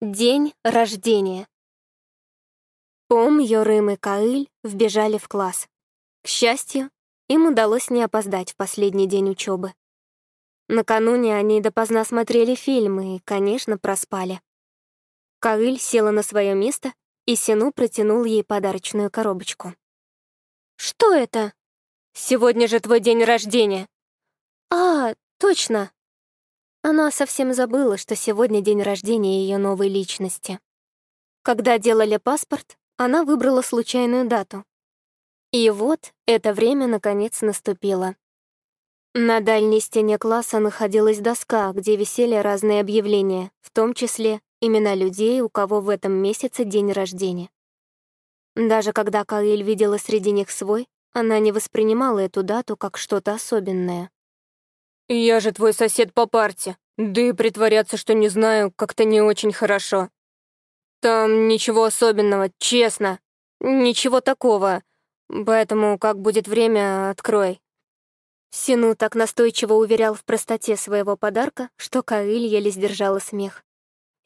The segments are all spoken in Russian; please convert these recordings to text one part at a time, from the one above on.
День рождения. Пом, Йорым и Каиль вбежали в класс. К счастью, им удалось не опоздать в последний день учебы. Накануне они допоздна смотрели фильмы и, конечно, проспали. Каиль села на свое место, и Сину протянул ей подарочную коробочку. «Что это?» «Сегодня же твой день рождения». «А, точно!» Она совсем забыла, что сегодня день рождения ее новой личности. Когда делали паспорт, она выбрала случайную дату. И вот это время наконец наступило. На дальней стене класса находилась доска, где висели разные объявления, в том числе имена людей, у кого в этом месяце день рождения. Даже когда Каиль видела среди них свой, она не воспринимала эту дату как что-то особенное. «Я же твой сосед по парте. Да и притворяться, что не знаю, как-то не очень хорошо. Там ничего особенного, честно. Ничего такого. Поэтому, как будет время, открой». Сину так настойчиво уверял в простоте своего подарка, что Каиль еле сдержала смех.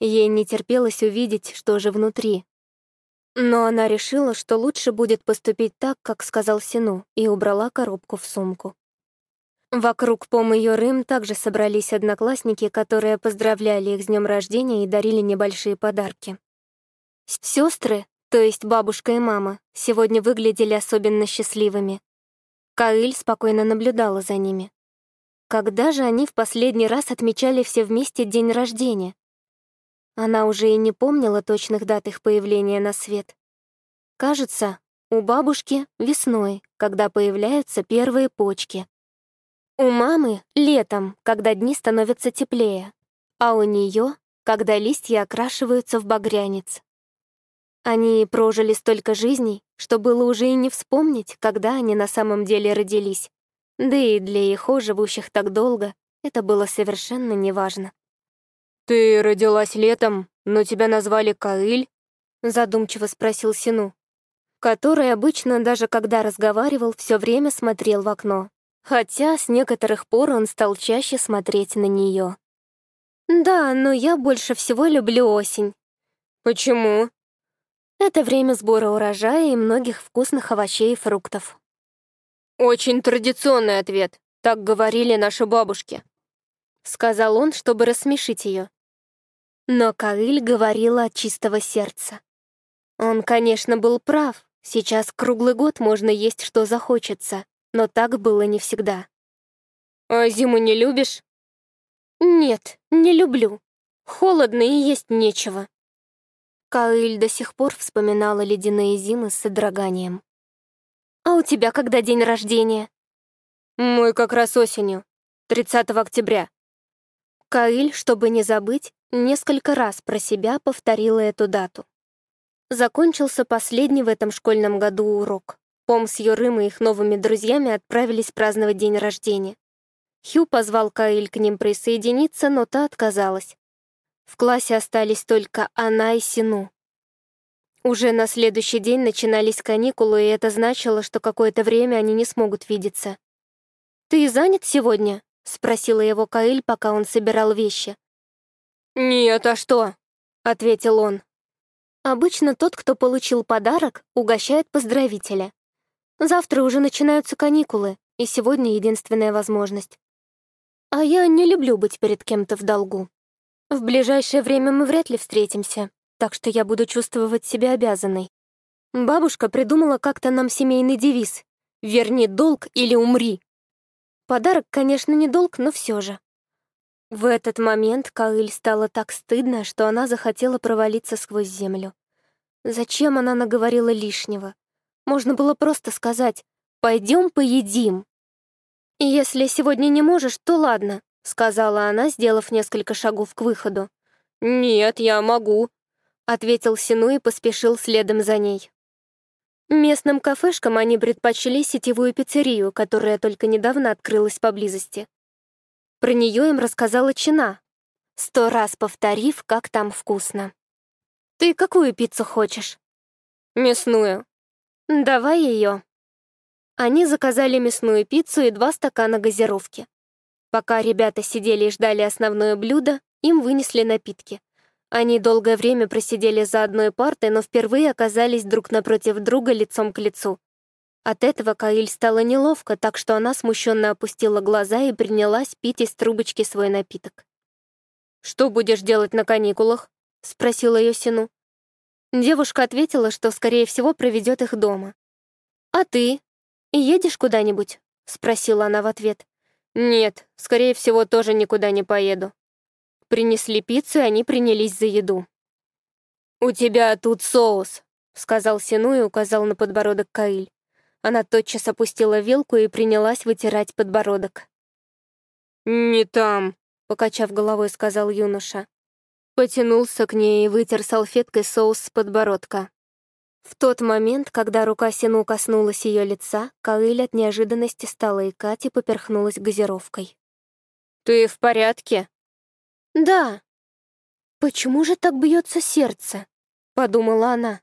Ей не терпелось увидеть, что же внутри. Но она решила, что лучше будет поступить так, как сказал Сину, и убрала коробку в сумку. Вокруг Пом и Йорым также собрались одноклассники, которые поздравляли их с днем рождения и дарили небольшие подарки. Сестры, то есть бабушка и мама, сегодня выглядели особенно счастливыми. Каиль спокойно наблюдала за ними. Когда же они в последний раз отмечали все вместе день рождения? Она уже и не помнила точных дат их появления на свет. Кажется, у бабушки весной, когда появляются первые почки, у мамы — летом, когда дни становятся теплее, а у нее — когда листья окрашиваются в багрянец. Они прожили столько жизней, что было уже и не вспомнить, когда они на самом деле родились. Да и для их живущих так долго, это было совершенно неважно. «Ты родилась летом, но тебя назвали Каиль?» — задумчиво спросил Сину, который обычно, даже когда разговаривал, все время смотрел в окно, хотя с некоторых пор он стал чаще смотреть на нее. «Да, но я больше всего люблю осень». «Почему?» Это время сбора урожая и многих вкусных овощей и фруктов. «Очень традиционный ответ, так говорили наши бабушки», — сказал он, чтобы рассмешить ее. Но Каиль говорила от чистого сердца. Он, конечно, был прав, сейчас круглый год можно есть, что захочется, но так было не всегда. «А зиму не любишь?» «Нет, не люблю. Холодно и есть нечего». Каиль до сих пор вспоминала ледяные зимы с содроганием. «А у тебя когда день рождения?» «Мой как раз осенью, 30 октября». Каиль, чтобы не забыть, несколько раз про себя повторила эту дату. Закончился последний в этом школьном году урок. Пом с Юрым и их новыми друзьями отправились праздновать день рождения. Хью позвал Каиль к ним присоединиться, но та отказалась. В классе остались только она и Сину. Уже на следующий день начинались каникулы, и это значило, что какое-то время они не смогут видеться. «Ты занят сегодня?» — спросила его Каиль, пока он собирал вещи. «Нет, а что?» — ответил он. Обычно тот, кто получил подарок, угощает поздравителя. Завтра уже начинаются каникулы, и сегодня единственная возможность. А я не люблю быть перед кем-то в долгу. В ближайшее время мы вряд ли встретимся, так что я буду чувствовать себя обязанной. Бабушка придумала как-то нам семейный девиз «Верни долг или умри». Подарок, конечно, не долг, но все же. В этот момент Каиль стало так стыдно, что она захотела провалиться сквозь землю. Зачем она наговорила лишнего? Можно было просто сказать «пойдем поедим». «Если сегодня не можешь, то ладно», — сказала она, сделав несколько шагов к выходу. «Нет, я могу», — ответил Сину и поспешил следом за ней. Местным кафешкам они предпочли сетевую пиццерию, которая только недавно открылась поблизости. Про нее им рассказала Чина, сто раз повторив, как там вкусно. «Ты какую пиццу хочешь?» «Мясную», «Давай ее». Они заказали мясную пиццу и два стакана газировки. Пока ребята сидели и ждали основное блюдо, им вынесли напитки. Они долгое время просидели за одной партой, но впервые оказались друг напротив друга лицом к лицу. От этого Каиль стало неловко, так что она смущенно опустила глаза и принялась пить из трубочки свой напиток. «Что будешь делать на каникулах?» — спросила ее Сину. Девушка ответила, что, скорее всего, проведет их дома. «А ты? Едешь куда-нибудь?» — спросила она в ответ. «Нет, скорее всего, тоже никуда не поеду». Принесли пиццу, и они принялись за еду. «У тебя тут соус», — сказал Сину и указал на подбородок Каиль. Она тотчас опустила вилку и принялась вытирать подбородок. «Не там», — покачав головой, сказал юноша. Потянулся к ней и вытер салфеткой соус с подбородка. В тот момент, когда рука Сину коснулась ее лица, Каиль от неожиданности стала икать и поперхнулась газировкой. «Ты в порядке?» «Да». «Почему же так бьется сердце?» — подумала она.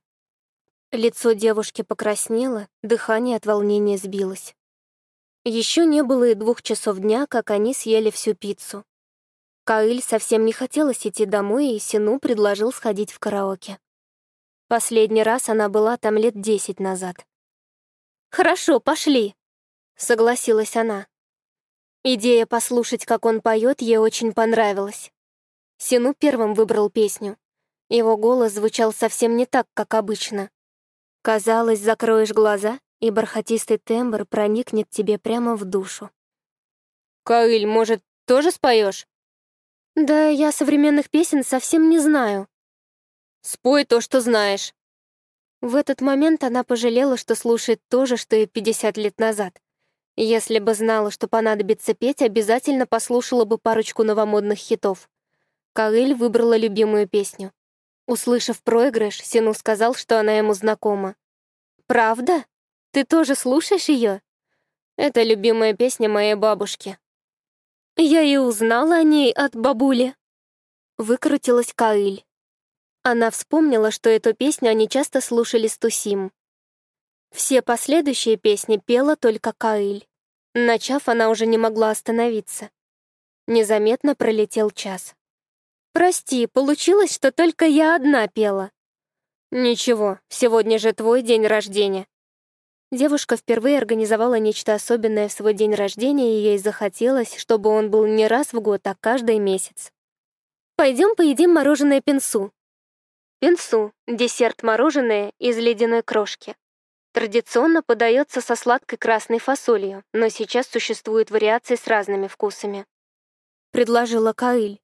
Лицо девушки покраснело, дыхание от волнения сбилось. Еще не было и двух часов дня, как они съели всю пиццу. Каиль совсем не хотелось идти домой, и Сину предложил сходить в караоке. Последний раз она была там лет десять назад. «Хорошо, пошли», — согласилась она. Идея послушать, как он поет, ей очень понравилась. Сину первым выбрал песню. Его голос звучал совсем не так, как обычно. Казалось, закроешь глаза, и бархатистый тембр проникнет тебе прямо в душу. «Каиль, может, тоже споешь? «Да я современных песен совсем не знаю». «Спой то, что знаешь». В этот момент она пожалела, что слушает то же, что и 50 лет назад. Если бы знала, что понадобится петь, обязательно послушала бы парочку новомодных хитов. Каиль выбрала любимую песню. Услышав проигрыш, Сину сказал, что она ему знакома. «Правда? Ты тоже слушаешь ее?» «Это любимая песня моей бабушки». «Я и узнала о ней от бабули». Выкрутилась Каиль. Она вспомнила, что эту песню они часто слушали с Тусим. Все последующие песни пела только Каиль. Начав, она уже не могла остановиться. Незаметно пролетел час. «Прости, получилось, что только я одна пела». «Ничего, сегодня же твой день рождения». Девушка впервые организовала нечто особенное в свой день рождения, и ей захотелось, чтобы он был не раз в год, а каждый месяц. «Пойдем поедим мороженое пенсу». Пенсу — десерт-мороженое из ледяной крошки. Традиционно подается со сладкой красной фасолью, но сейчас существуют вариации с разными вкусами. Предложила Каиль.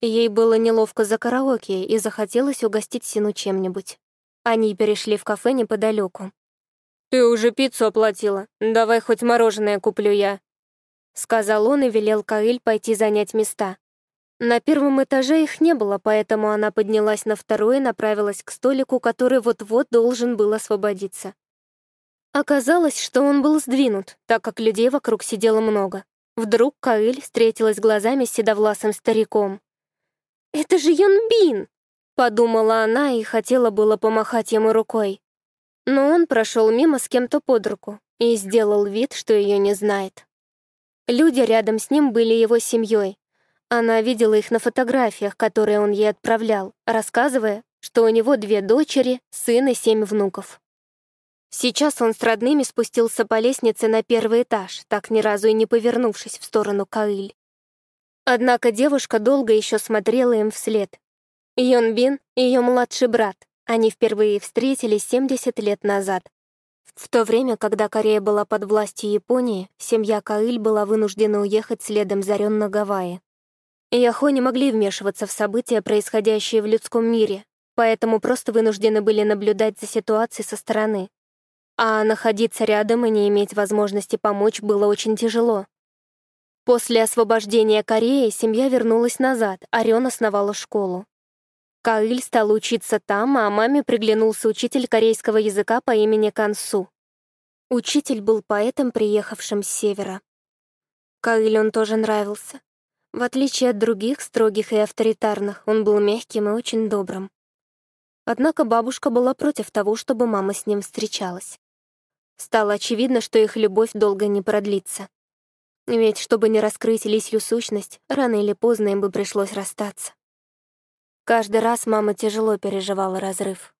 Ей было неловко за караоке и захотелось угостить Сину чем-нибудь. Они перешли в кафе неподалеку. «Ты уже пиццу оплатила. Давай хоть мороженое куплю я», — сказал он и велел Каиль пойти занять места. На первом этаже их не было, поэтому она поднялась на второй и направилась к столику, который вот-вот должен был освободиться. Оказалось, что он был сдвинут, так как людей вокруг сидело много. Вдруг Каиль встретилась глазами с седовласым стариком. «Это же Юнбин!» — подумала она и хотела было помахать ему рукой. Но он прошел мимо с кем-то под руку и сделал вид, что ее не знает. Люди рядом с ним были его семьей. Она видела их на фотографиях, которые он ей отправлял, рассказывая, что у него две дочери, сын и семь внуков. Сейчас он с родными спустился по лестнице на первый этаж, так ни разу и не повернувшись в сторону Каиль. Однако девушка долго еще смотрела им вслед. Йон Бин — ее младший брат. Они впервые встретились 70 лет назад. В то время, когда Корея была под властью Японии, семья Каиль была вынуждена уехать следом за Рен на Гавайи. Яхо не могли вмешиваться в события, происходящие в людском мире, поэтому просто вынуждены были наблюдать за ситуацией со стороны. А находиться рядом и не иметь возможности помочь было очень тяжело. После освобождения Кореи семья вернулась назад, а Рён основала школу. Каиль стал учиться там, а маме приглянулся учитель корейского языка по имени Кансу. Учитель был поэтом, приехавшим с севера. Каиль он тоже нравился. В отличие от других, строгих и авторитарных, он был мягким и очень добрым. Однако бабушка была против того, чтобы мама с ним встречалась. Стало очевидно, что их любовь долго не продлится. Ведь, чтобы не раскрыть лисью сущность, рано или поздно им бы пришлось расстаться. Каждый раз мама тяжело переживала разрыв.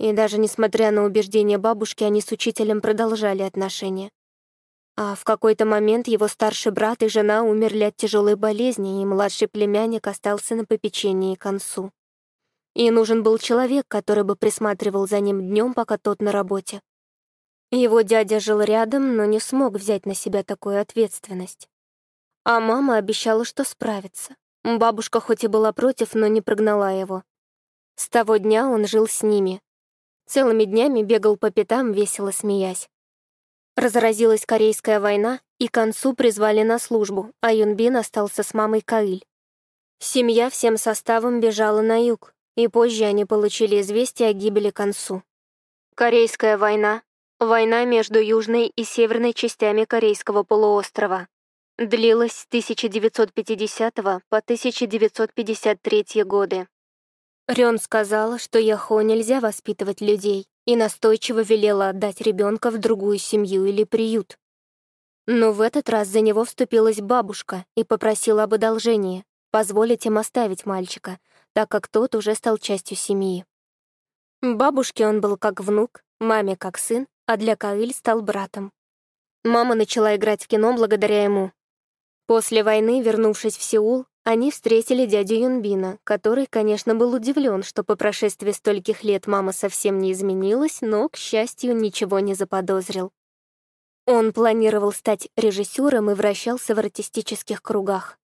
И даже несмотря на убеждения бабушки, они с учителем продолжали отношения. А в какой-то момент его старший брат и жена умерли от тяжелой болезни, и младший племянник остался на попечении к концу. И нужен был человек, который бы присматривал за ним днем, пока тот на работе. Его дядя жил рядом, но не смог взять на себя такую ответственность. А мама обещала, что справится. Бабушка хоть и была против, но не прогнала его. С того дня он жил с ними. Целыми днями бегал по пятам, весело смеясь. Разразилась Корейская война, и к концу призвали на службу, а Юнбин остался с мамой Каиль. Семья всем составом бежала на юг, и позже они получили известие о гибели концу. Корейская война — война между южной и северной частями Корейского полуострова. Длилась с 1950 по 1953 годы. Рён сказала, что Яхо нельзя воспитывать людей, и настойчиво велела отдать ребенка в другую семью или приют. Но в этот раз за него вступилась бабушка и попросила об одолжении, позволить им оставить мальчика, так как тот уже стал частью семьи. Бабушке он был как внук, маме как сын, а для Каиль стал братом. Мама начала играть в кино благодаря ему. После войны, вернувшись в Сеул, они встретили дядю Юнбина, который, конечно, был удивлен, что по прошествии стольких лет мама совсем не изменилась, но, к счастью, ничего не заподозрил. Он планировал стать режиссером и вращался в артистических кругах.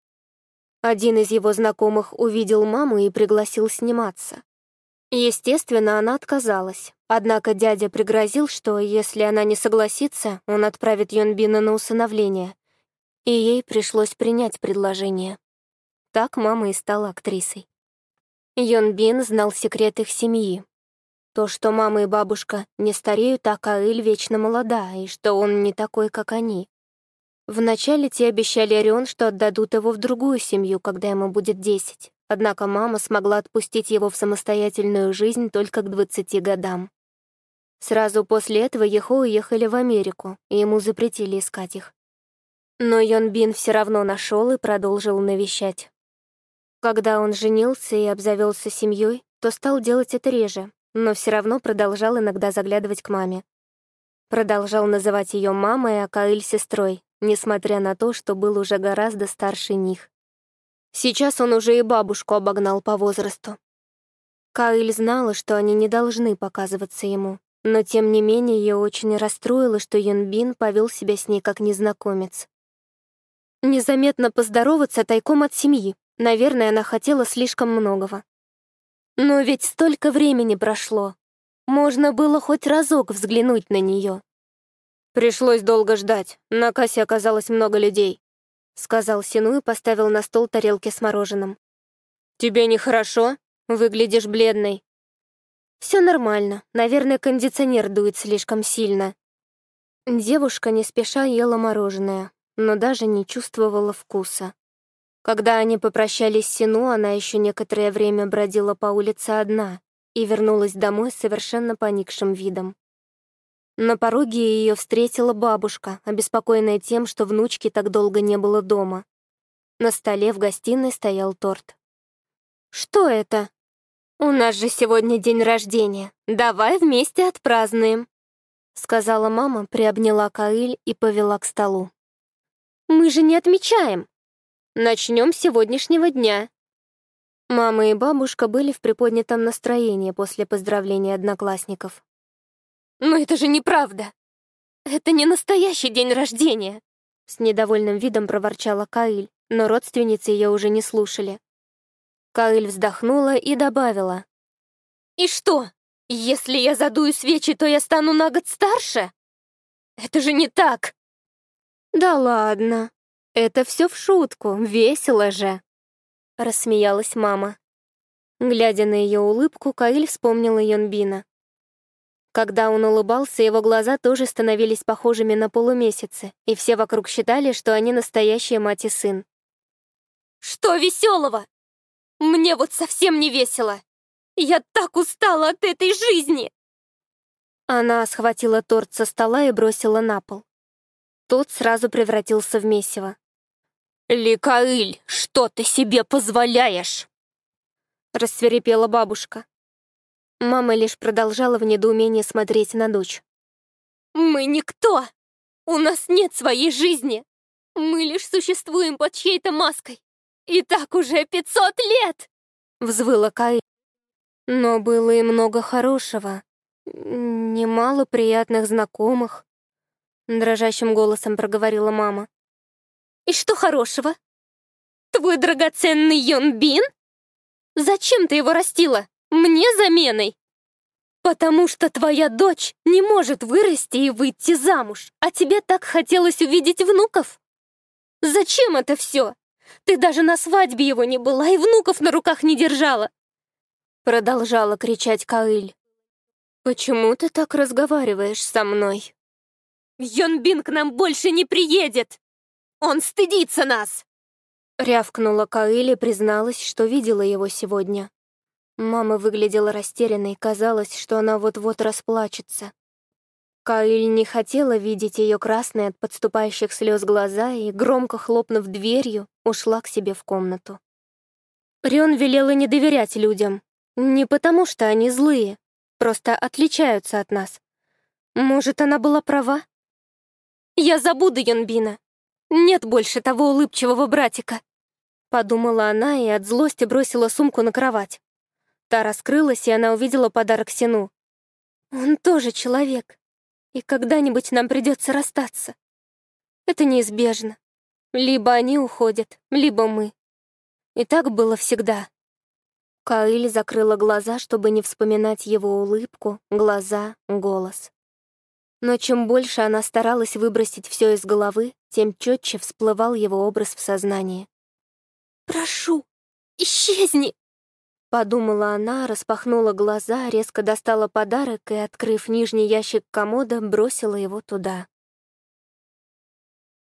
Один из его знакомых увидел маму и пригласил сниматься. Естественно, она отказалась, однако дядя пригрозил, что если она не согласится, он отправит Йонбина на усыновление, и ей пришлось принять предложение. Так мама и стала актрисой. Йонбин знал секрет их семьи. То, что мама и бабушка не стареют, а Каэль вечно молода, и что он не такой, как они. Вначале те обещали Орион, что отдадут его в другую семью, когда ему будет десять. Однако мама смогла отпустить его в самостоятельную жизнь только к двадцати годам. Сразу после этого Ехо уехали в Америку, и ему запретили искать их. Но Йон Бин все равно нашел и продолжил навещать. Когда он женился и обзавелся семьей, то стал делать это реже, но все равно продолжал иногда заглядывать к маме. Продолжал называть ее мамой, а Каиль — сестрой, несмотря на то, что был уже гораздо старше них. Сейчас он уже и бабушку обогнал по возрасту. Каиль знала, что они не должны показываться ему, но тем не менее ее очень расстроило, что Юнбин повел себя с ней как незнакомец. Незаметно поздороваться тайком от семьи. Наверное, она хотела слишком многого. Но ведь столько времени прошло. Можно было хоть разок взглянуть на нее. Пришлось долго ждать. На кассе оказалось много людей», — сказал Сину и поставил на стол тарелки с мороженым. «Тебе нехорошо? Выглядишь бледной». Все нормально. Наверное, кондиционер дует слишком сильно». Девушка не спеша ела мороженое, но даже не чувствовала вкуса. Когда они попрощались с Сину, она еще некоторое время бродила по улице одна и вернулась домой с совершенно поникшим видом. На пороге ее встретила бабушка, обеспокоенная тем, что внучки так долго не было дома. На столе в гостиной стоял торт. «Что это?» «У нас же сегодня день рождения. Давай вместе отпразднуем», — сказала мама, приобняла Каиль и повела к столу. «Мы же не отмечаем. Начнем с сегодняшнего дня». Мама и бабушка были в приподнятом настроении после поздравления одноклассников. «Но это же неправда! Это не настоящий день рождения!» С недовольным видом проворчала Каиль, но родственницы ее уже не слушали. Каиль вздохнула и добавила. «И что, если я задую свечи, то я стану на год старше? Это же не так!» «Да ладно, это все в шутку, весело же!» Рассмеялась мама. Глядя на ее улыбку, Каиль вспомнила Йонбина. Когда он улыбался, его глаза тоже становились похожими на полумесяцы, и все вокруг считали, что они настоящие мать и сын. «Что веселого? Мне вот совсем не весело! Я так устала от этой жизни!» Она схватила торт со стола и бросила на пол. Тот сразу превратился в месиво. «Ликаиль, что ты себе позволяешь?» — рассверепела бабушка. Мама лишь продолжала в недоумении смотреть на дочь. «Мы никто! У нас нет своей жизни! Мы лишь существуем под чьей-то маской! И так уже пятьсот лет!» — взвыла Каи. Но было и много хорошего, немало приятных знакомых, — дрожащим голосом проговорила мама. «И что хорошего? Твой драгоценный Йонбин? Зачем ты его растила? Мне заменой?» «Потому что твоя дочь не может вырасти и выйти замуж, а тебе так хотелось увидеть внуков? Зачем это все? Ты даже на свадьбе его не была и внуков на руках не держала!» Продолжала кричать Каиль. «Почему ты так разговариваешь со мной?» «Йонбин к нам больше не приедет! Он стыдится нас!» Рявкнула Каиль и призналась, что видела его сегодня. Мама выглядела растерянной, казалось, что она вот-вот расплачется. Каиль не хотела видеть ее красные от подступающих слез глаза и, громко хлопнув дверью, ушла к себе в комнату. Рион велела не доверять людям. Не потому, что они злые, просто отличаются от нас. Может, она была права? «Я забуду Юнбина. Нет больше того улыбчивого братика», — подумала она и от злости бросила сумку на кровать. Та раскрылась, и она увидела подарок Сину. «Он тоже человек, и когда-нибудь нам придется расстаться. Это неизбежно. Либо они уходят, либо мы. И так было всегда». Каиль закрыла глаза, чтобы не вспоминать его улыбку, глаза, голос. Но чем больше она старалась выбросить все из головы, тем четче всплывал его образ в сознании. «Прошу, исчезни!» Подумала она, распахнула глаза, резко достала подарок и, открыв нижний ящик комода, бросила его туда.